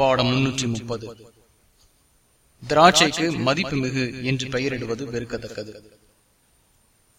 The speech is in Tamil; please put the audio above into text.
பாடம் முன்னூற்றி முப்பது. திராட்சைக்கு மதிப்பு மிகு என்று பெயரிடுவது வெறுக்கத்தக்கது.